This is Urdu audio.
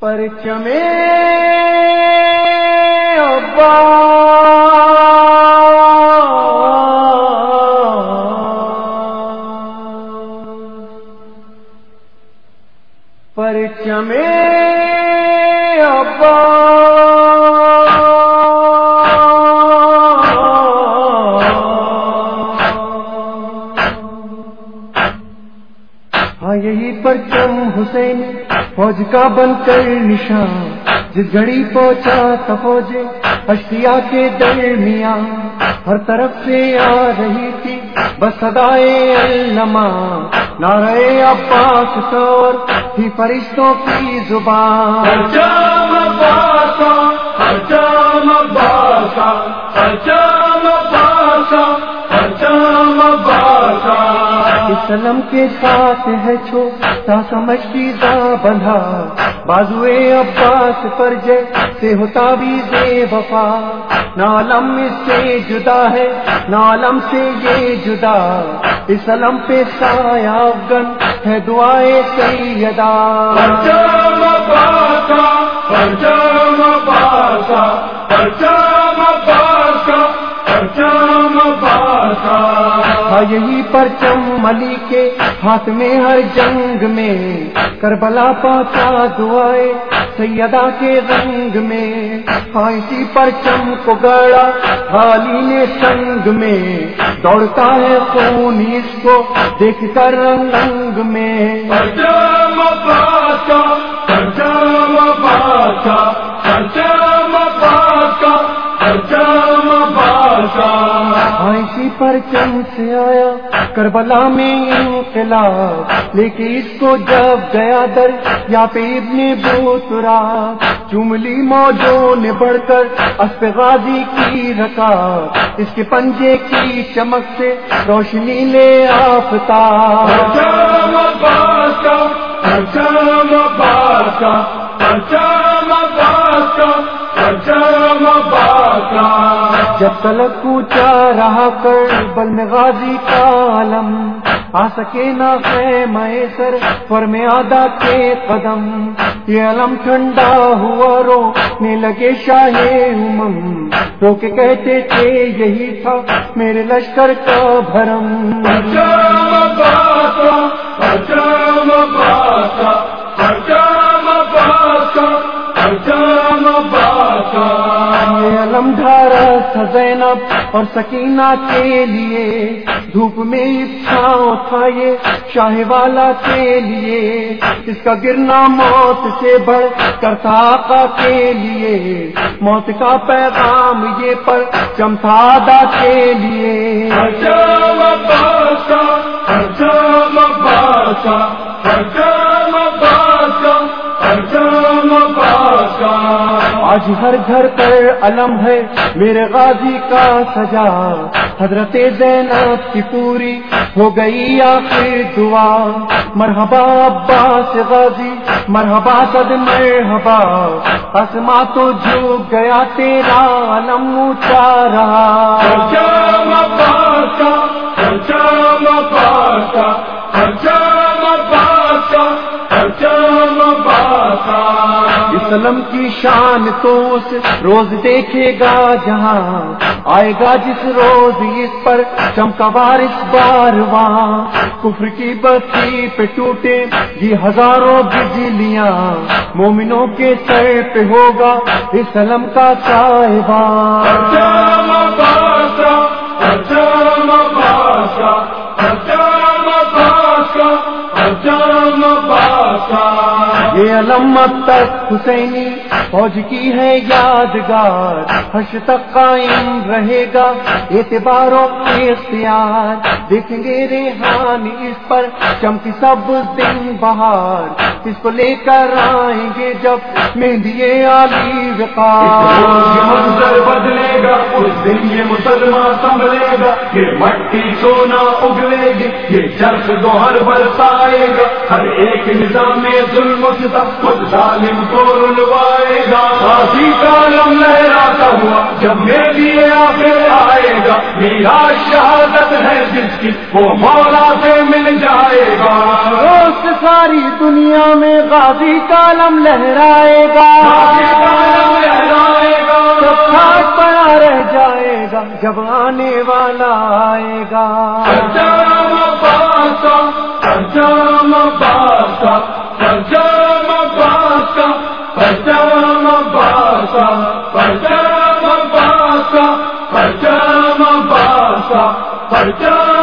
پرچمے ابا پرچمے ابا پرچم حسین، فوج کا بن کر نشان۔ جس گھڑی پہنچا تھا فوج اشیا کے درمیان۔ ہر طرف سے آ رہی تھی بس ادائے علما نعرے عباس طور تھی فرشتوں کی زبان۔ پرچام باسا پرچام باسا پرچام باسا باسا اسلم کے ساتھ ہے چھوٹا سمجھتی دا بندھا بازوے عباس پر جے سے ہوتا بھی بے وفا۔ نالم اس سے جدا ہے، نالم سے یہ جدا۔ اسلم پہ سایہ افغن ہے دعائے سیدا پرچام باسا پرچام باسا پرچام باسا پرچام باسا تھا یہی پرچم علی کے ہاتھ میں ہر جنگ میں۔ کربلا پاتا دعائے سیدا کے رنگ میں۔ ہاں اسی پرچم کو گڑا حالی نے سنگ میں۔ دوڑتا ہے خون اس کو دیکھ کر رنگ رنگ میں۔ ہاں اسی پرچم سے آیا؟ کربلا میں انقلاب لے کے اس کو جب گیا در یا پہ ابن بوترا چملی موجوں نے بڑھ کر اسپ غازی کی رکا اس کے پنجے کی چمک سے روشنی لے آفتا پرچام جب تلک اونچا رہا کر بل میں غازی کا عالم، آ سکے نہ خیمہ سر پر میں آدھا کے قدم۔ یہ علم ٹھنڈا ہوا رونے لگے شاہ امم۔ رو کے کہتے تھے یہی تھا میرے لشکر کا بھرم۔ پرچام باسا پرچام باسا تھا زینب اور سکینہ کے لیے۔ دھوپ میں چھاؤں تھا یہ شاہ والا کے لیے۔ اس کا گرنا موت سے بڑھ کر تھا آقا کے لیے۔ موت کا پیغام یہ پر چمتھادا کے لیے۔ اچھا اچھا آج ہر گھر پر علم ہے، میرے غازی کا سجا۔ حضرت زینب کی پوری ہو گئی آخر دعا۔ مرحبا عباس غازی، مرحبا صد مرحبا۔ اسما تو جھک گیا تیرا علم اونچا رہا اسلم کی شان تو اس روز دیکھے گا جہاں آئے گا جس روز اس پر چمکا بارش بار وہاں کفر کی بستی پہ ٹوٹے یہ ہزاروں بجلیاں مومنوں کے سر پہ ہوگا اسلم کا صاحبہ یہ علمت تک حسینی۔ فوج کی ہے یادگار حش تک قائم رہے گا، اعتباروں کے اختیار۔ دیکھیں گے ریحان اس پر چمکی سب دن بہار۔ اس کو لے کر آئیں گے جب مہندی عالی وقار۔ منظر بدلے گا، اس دن یہ مسلمان سنبھلے گا۔ یہ مٹی سونا اگلے گی، یہ چرخ دوہر برسائے گا۔ ہر ایک نظام میں ظلم خود ظالم کو رلوائے گا کافی کالم لہراتا ہوا۔ جب میری آخر آئے گا میرا شہادت ہے جس کی وہ مولا سے مل جائے گا۔ دوست ساری دنیا میں غازی کالم لہرائے گا۔ پڑا رہ جائے گا جب آنے والا آئے گا۔ جام باسا جام باسا پرچم باسا پرچم باسا پرچم باسا پرچم